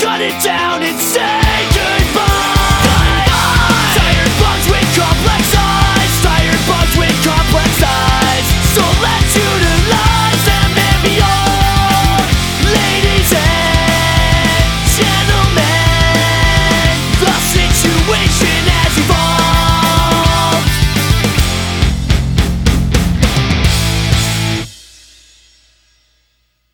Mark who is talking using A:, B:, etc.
A: Cut it down and say